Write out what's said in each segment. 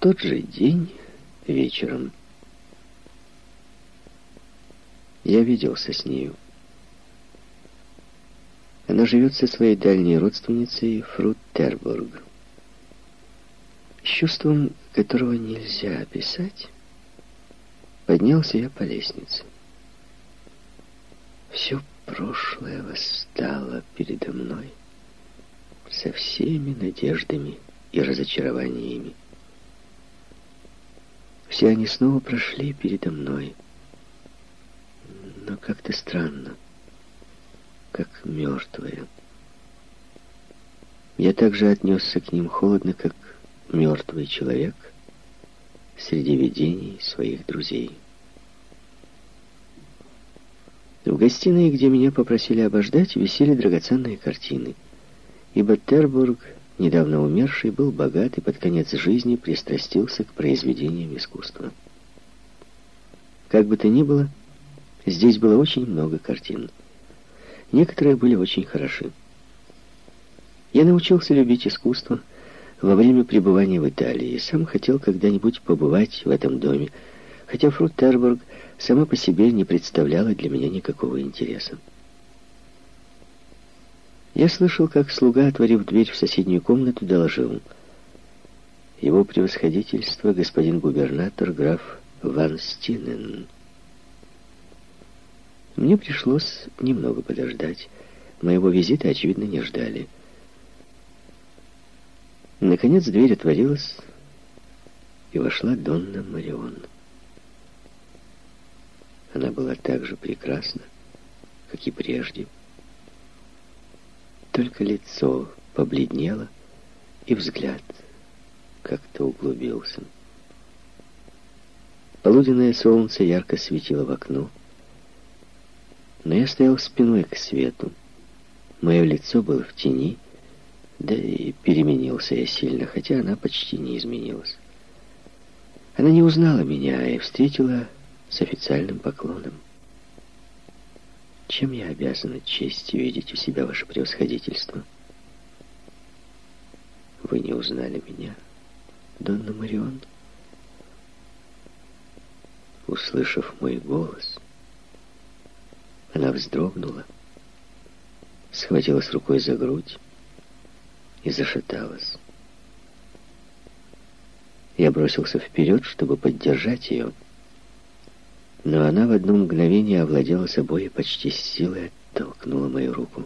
тот же день вечером я виделся с нею. Она живет со своей дальней родственницей Фрут Тербург. С чувством, которого нельзя описать, поднялся я по лестнице. Все прошлое восстало передо мной со всеми надеждами и разочарованиями. Все они снова прошли передо мной, но как-то странно как мертвые. Я также отнесся к ним холодно, как мертвый человек среди видений своих друзей. В гостиной, где меня попросили обождать, висели драгоценные картины, ибо Тербург, недавно умерший, был богат и под конец жизни пристрастился к произведениям искусства. Как бы то ни было, здесь было очень много картин — Некоторые были очень хороши. Я научился любить искусство во время пребывания в Италии и сам хотел когда-нибудь побывать в этом доме, хотя Фрут Тербург сама по себе не представляла для меня никакого интереса. Я слышал, как слуга, отворив дверь в соседнюю комнату, доложил. Его превосходительство, господин губернатор, граф Ван Стинен. Мне пришлось немного подождать. Моего визита, очевидно, не ждали. Наконец дверь отворилась, и вошла Донна Марион. Она была так же прекрасна, как и прежде. Только лицо побледнело, и взгляд как-то углубился. Полуденное солнце ярко светило в окно, но я стоял спиной к свету. Мое лицо было в тени, да и переменился я сильно, хотя она почти не изменилась. Она не узнала меня и встретила с официальным поклоном. Чем я обязана честью видеть у себя ваше превосходительство? Вы не узнали меня, Донна Марион? Услышав мой голос, она вздрогнула, схватилась рукой за грудь и зашаталась. Я бросился вперед, чтобы поддержать ее, но она в одно мгновение овладела собой и почти с силой оттолкнула мою руку.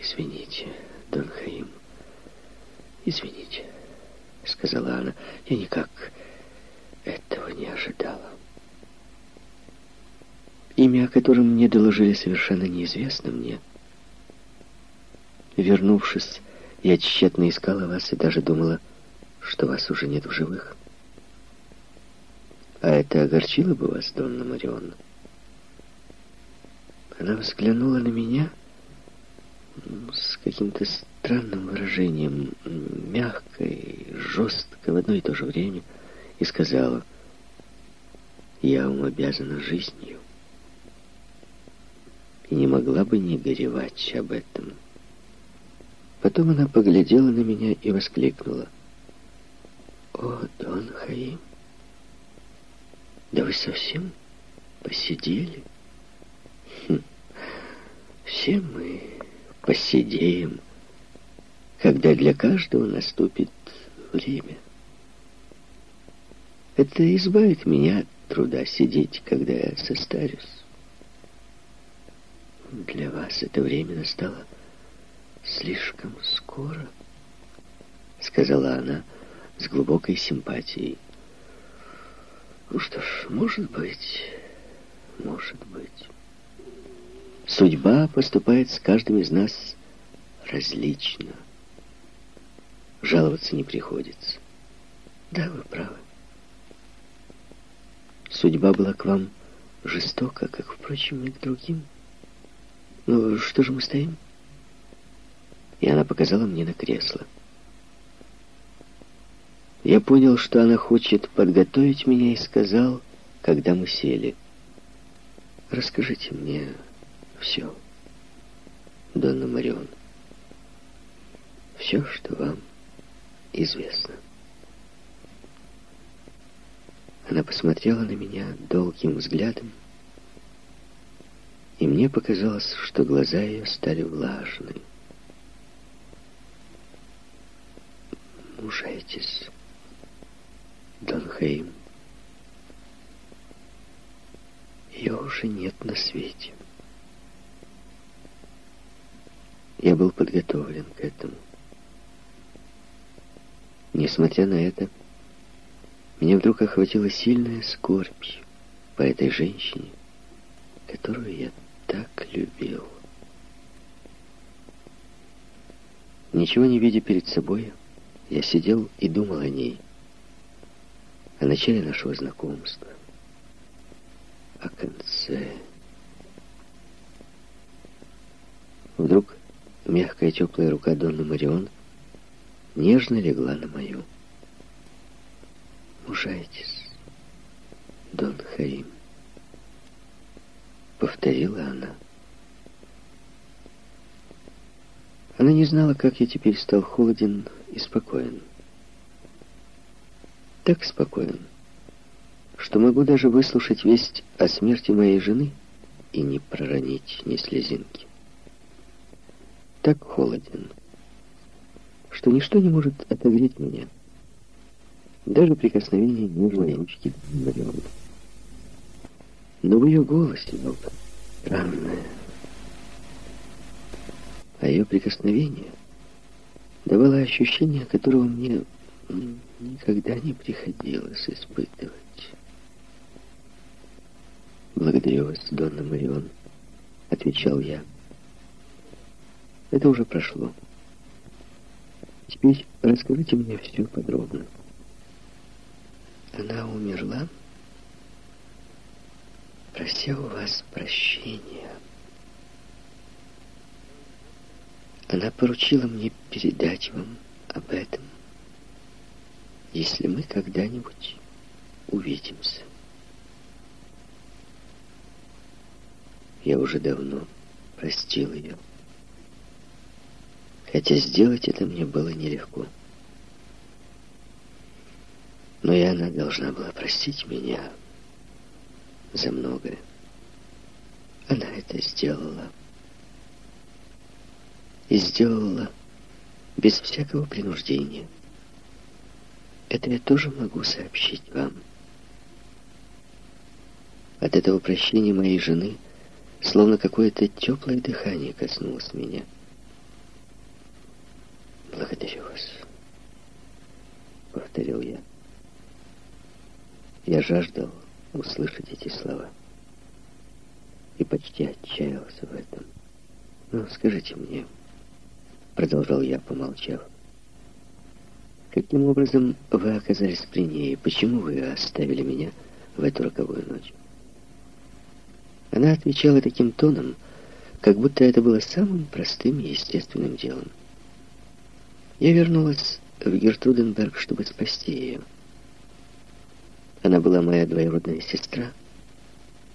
«Извините, Дон Хаим, извините», — сказала она, — «я никак этого не ожидала». Имя, о котором мне доложили, совершенно неизвестно мне. Вернувшись, я тщетно искала вас и даже думала, что вас уже нет в живых. А это огорчило бы вас, Донна Марион? Она взглянула на меня с каким-то странным выражением, мягко и жестко в одно и то же время, и сказала, «Я вам обязана жизнью» и не могла бы не горевать об этом. Потом она поглядела на меня и воскликнула. «О, Дон Хаим, да вы совсем посидели?» хм, «Все мы посидеем, когда для каждого наступит время. Это избавит меня от труда сидеть, когда я состарюсь. Для вас это время настало слишком скоро, сказала она с глубокой симпатией. Ну что ж, может быть, может быть. Судьба поступает с каждым из нас различно. Жаловаться не приходится. Да, вы правы. Судьба была к вам жестока, как, впрочем, и к другим. «Ну, что же мы стоим?» И она показала мне на кресло. Я понял, что она хочет подготовить меня и сказал, когда мы сели. «Расскажите мне все, Донна Марион. Все, что вам известно». Она посмотрела на меня долгим взглядом, и мне показалось, что глаза ее стали влажны. «Мужайтесь, Дон Хейм. Ее уже нет на свете». Я был подготовлен к этому. Несмотря на это, меня вдруг охватила сильная скорбь по этой женщине, которую я так любил. Ничего не видя перед собой, я сидел и думал о ней, о начале нашего знакомства, о конце. Вдруг мягкая теплая рука Донны Марион нежно легла на мою. «Мужайтесь, Дон Хаим», — повторила она. Она не знала, как я теперь стал холоден и спокоен. Так спокоен, что могу даже выслушать весть о смерти моей жены и не проронить ни слезинки. Так холоден, что ничто не может отогреть меня. Даже прикосновение нежной ручки Мариона. Но в ее голосе было странное. А ее прикосновение давало ощущение, которого мне никогда не приходилось испытывать. «Благодарю вас, Донна Марион», — отвечал я. «Это уже прошло». Теперь расскажите мне все подробно. Она умерла, прося у вас прощения. Она поручила мне передать вам об этом, если мы когда-нибудь увидимся. Я уже давно простил ее хотя сделать это мне было нелегко. Но и она должна была простить меня за многое. Она это сделала. И сделала без всякого принуждения. Это я тоже могу сообщить вам. От этого прощения моей жены словно какое-то теплое дыхание коснулось меня. «Благодарю вас», — повторил я. Я жаждал услышать эти слова и почти отчаялся в этом. «Ну, скажите мне», — продолжал я, помолчав, «каким образом вы оказались при ней? Почему вы оставили меня в эту роковую ночь?» Она отвечала таким тоном, как будто это было самым простым и естественным делом. Я вернулась в Гертруденберг, чтобы спасти ее. Она была моя двоюродная сестра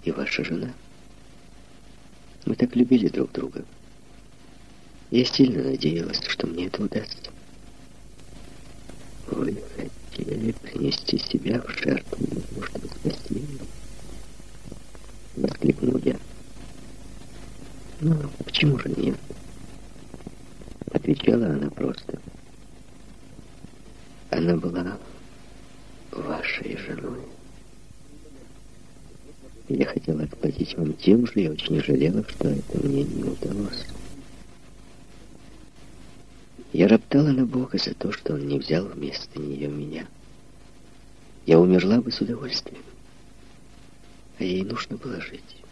и ваша жена. Мы так любили друг друга. Я сильно надеялась, что мне это удастся. Вы хотели принести себя в жертву чтобы спасти ее? Воскликнул я. Ну, почему же нет? Отвечала она просто. Она была вашей женой. Я хотела отплатить вам тем же, и очень жалела, что это мне не удалось. Я роптала на Бога за то, что Он не взял вместо нее меня. Я умерла бы с удовольствием, а ей нужно было жить.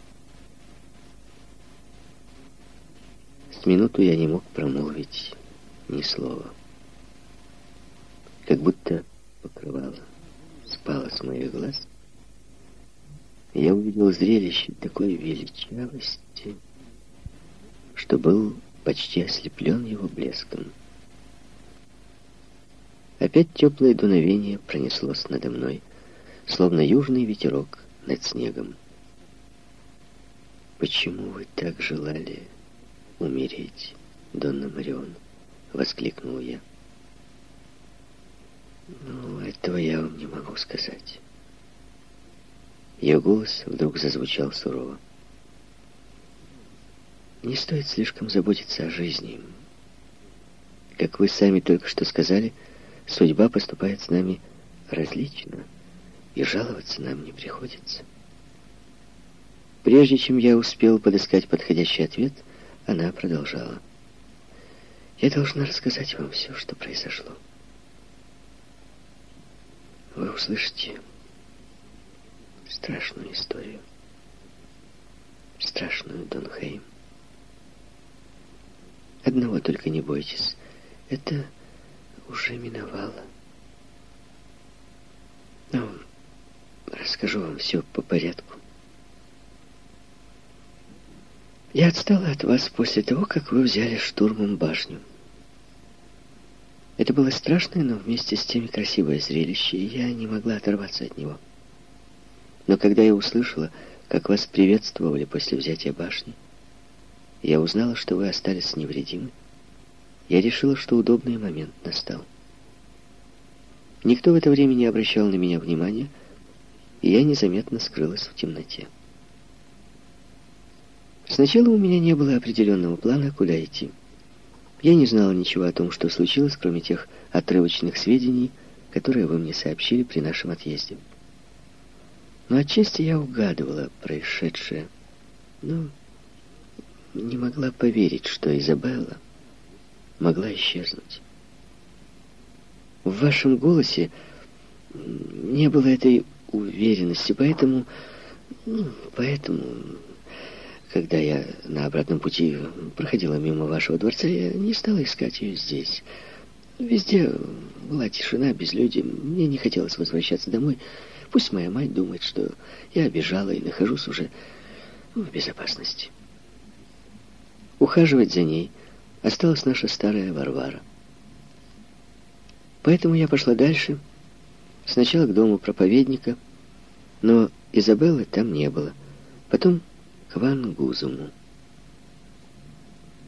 С минуту я не мог промолвить ни слова как будто покрывало спало с моих глаз. Я увидел зрелище такой величавости, что был почти ослеплен его блеском. Опять теплое дуновение пронеслось надо мной, словно южный ветерок над снегом. «Почему вы так желали умереть, Донна Марион?» — воскликнул я. Ну, этого я вам не могу сказать. Ее голос вдруг зазвучал сурово. Не стоит слишком заботиться о жизни. Как вы сами только что сказали, судьба поступает с нами различно, и жаловаться нам не приходится. Прежде чем я успел подыскать подходящий ответ, она продолжала. Я должна рассказать вам все, что произошло. Вы услышите страшную историю. Страшную, Донхейм. Одного только не бойтесь. Это уже миновало. Ну, расскажу вам все по порядку. Я отстала от вас после того, как вы взяли штурмом башню. Это было страшное, но вместе с тем красивое зрелище, и я не могла оторваться от него. Но когда я услышала, как вас приветствовали после взятия башни, я узнала, что вы остались невредимы. Я решила, что удобный момент настал. Никто в это время не обращал на меня внимания, и я незаметно скрылась в темноте. Сначала у меня не было определенного плана, куда идти. Я не знала ничего о том, что случилось, кроме тех отрывочных сведений, которые вы мне сообщили при нашем отъезде. Но отчасти я угадывала происшедшее, но не могла поверить, что Изабелла могла исчезнуть. В вашем голосе не было этой уверенности, поэтому, ну, поэтому, когда я на обратном пути проходила мимо вашего дворца, я не стала искать ее здесь. Везде была тишина, безлюдие. Мне не хотелось возвращаться домой. Пусть моя мать думает, что я обижала и нахожусь уже в безопасности. Ухаживать за ней осталась наша старая Варвара. Поэтому я пошла дальше, сначала к дому проповедника, но Изабеллы там не было. Потом к Ван Гузуму.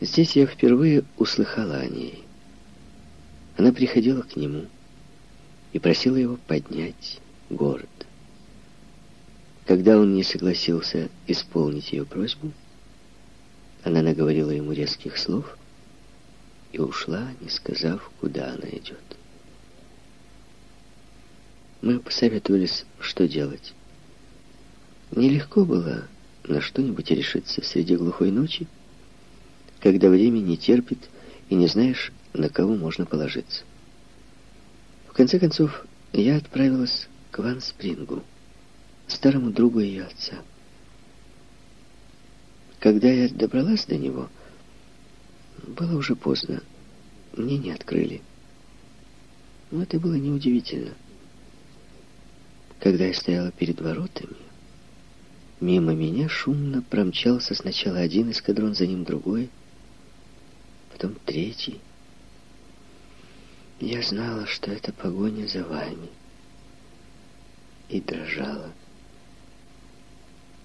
Здесь я впервые услыхала о ней. Она приходила к нему и просила его поднять город. Когда он не согласился исполнить ее просьбу, она наговорила ему резких слов и ушла, не сказав, куда она идет. Мы посоветовались, что делать. Нелегко было на что-нибудь решиться среди глухой ночи, когда время не терпит и не знаешь, на кого можно положиться. В конце концов, я отправилась к Ван Спрингу, старому другу ее отца. Когда я добралась до него, было уже поздно. Мне не открыли. Но это было неудивительно. Когда я стояла перед воротами, мимо меня шумно промчался сначала один эскадрон, за ним другой, потом третий. Я знала, что это погоня за вами, и дрожала.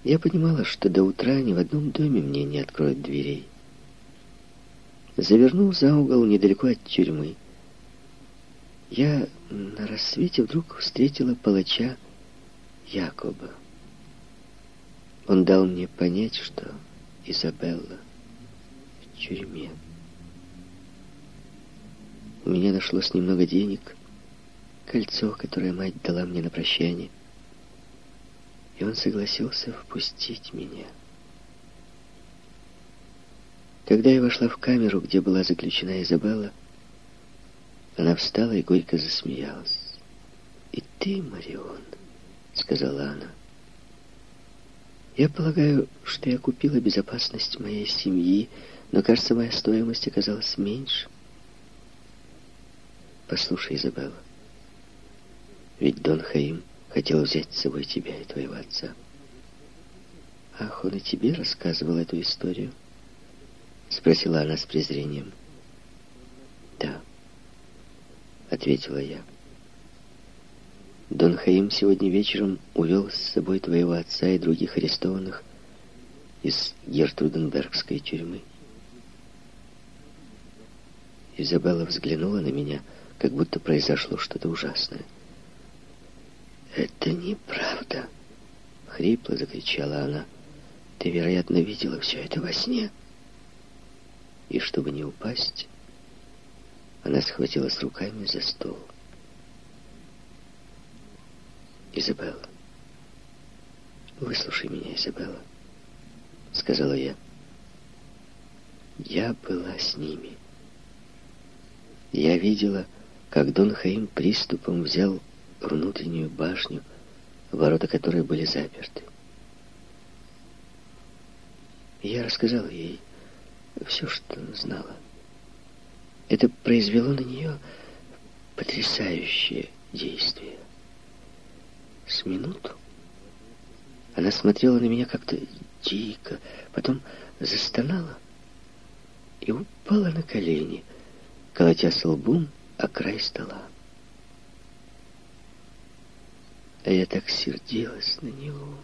Я понимала, что до утра ни в одном доме мне не откроют дверей. Завернул за угол недалеко от тюрьмы. Я на рассвете вдруг встретила палача Якоба. Он дал мне понять, что Изабелла в тюрьме. У меня нашлось немного денег, кольцо, которое мать дала мне на прощание и он согласился впустить меня. Когда я вошла в камеру, где была заключена Изабелла, она встала и горько засмеялась. «И ты, Марион», — сказала она, — «я полагаю, что я купила безопасность моей семьи, но, кажется, моя стоимость оказалась меньше. Послушай, Изабелла, ведь Дон Хаим Хотел взять с собой тебя и твоего отца. Ах, он и тебе рассказывал эту историю? Спросила она с презрением. Да, ответила я. Дон Хаим сегодня вечером увел с собой твоего отца и других арестованных из Гертруденбергской тюрьмы. Изабелла взглянула на меня, как будто произошло что-то ужасное. «Это неправда», — Хрипло закричала она. «Ты, вероятно, видела все это во сне?» И чтобы не упасть, она схватилась руками за стол. «Изабелла, выслушай меня, Изабелла», — сказала я. «Я была с ними. Я видела, как Дон Хаим приступом взял внутреннюю башню, ворота которой были заперты. Я рассказала ей все, что знала. Это произвело на нее потрясающее действие. С минуту она смотрела на меня как-то дико, потом застонала и упала на колени, колотя лбом о край стола. А я так сердилась на него,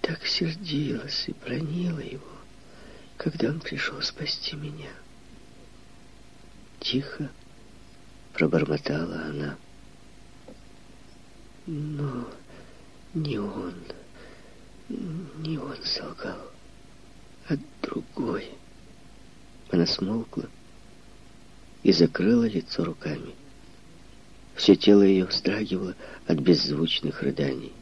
так сердилась и бронила его, когда он пришел спасти меня. Тихо пробормотала она. Но не он, не он солгал, а другой. Она смолкла и закрыла лицо руками. Все тело ее вздрагивало от беззвучных рыданий.